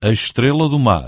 A estrela do mar.